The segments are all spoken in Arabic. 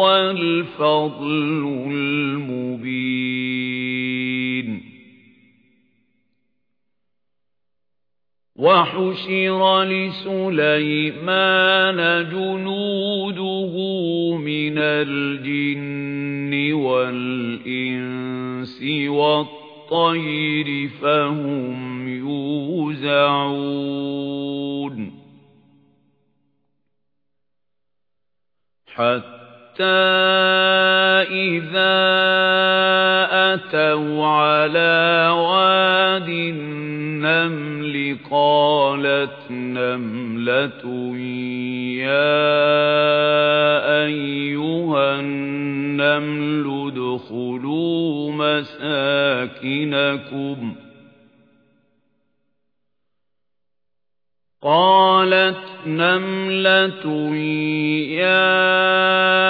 لَهُوَ الْفَضْلُ الْمُبِينُ. وَحُشِرَ لِسُلَيْمَانَ جُنُودُهُ مِنَ الْجِنِّ وَالْإِنسِ وَالطَّيْرِ فَهُمْ يُوزَعُونَ. حَتَّى إِذَا أَتَوْا عَلَى وَادِ النَّمْلِ قَالَتْ نَمْلَةٌ يَا أَيُّهَا النَّمْلُ ادْخُلُوا مَسَاكِنَكُمْ قَالَتْ نَمْلَةٌ يَا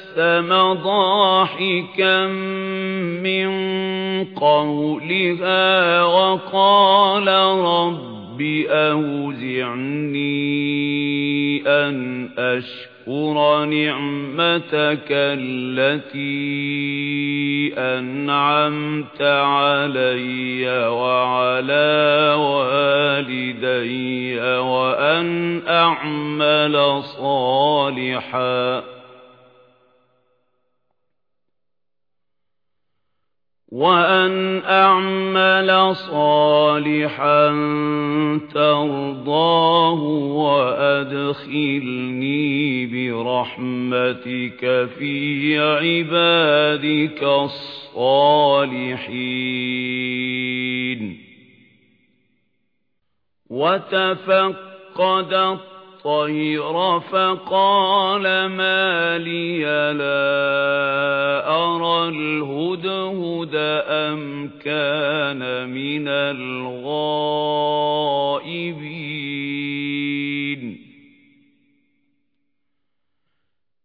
ضَاحِكًا مِنْ قَوْلِهَا وَقَالَ رَبِّ أَوْزِعْنِي أَنْ أَشْكُرَ نِعْمَتَكَ الَّتِي أَنْعَمْتَ عَلَيَّ وَعَلَى وَالِدَيَّ وَأَنْ أَعْمَلَ صَالِحًا وَأَنْ أَعْمَلَ صَالِحًا تَرْضَاهُ وَأَدْخِلْنِي بِرَحْمَتِكَ فِي عِبَادِكَ الصَّالِحِينَ. وَتَفَقَّدَ الطَّيْرَ فَقَالَ مَا لِيَ لَا أَرَى الْهُدْهُدَ أَمْ كَانَ مِنَ الْغَائِبِينَ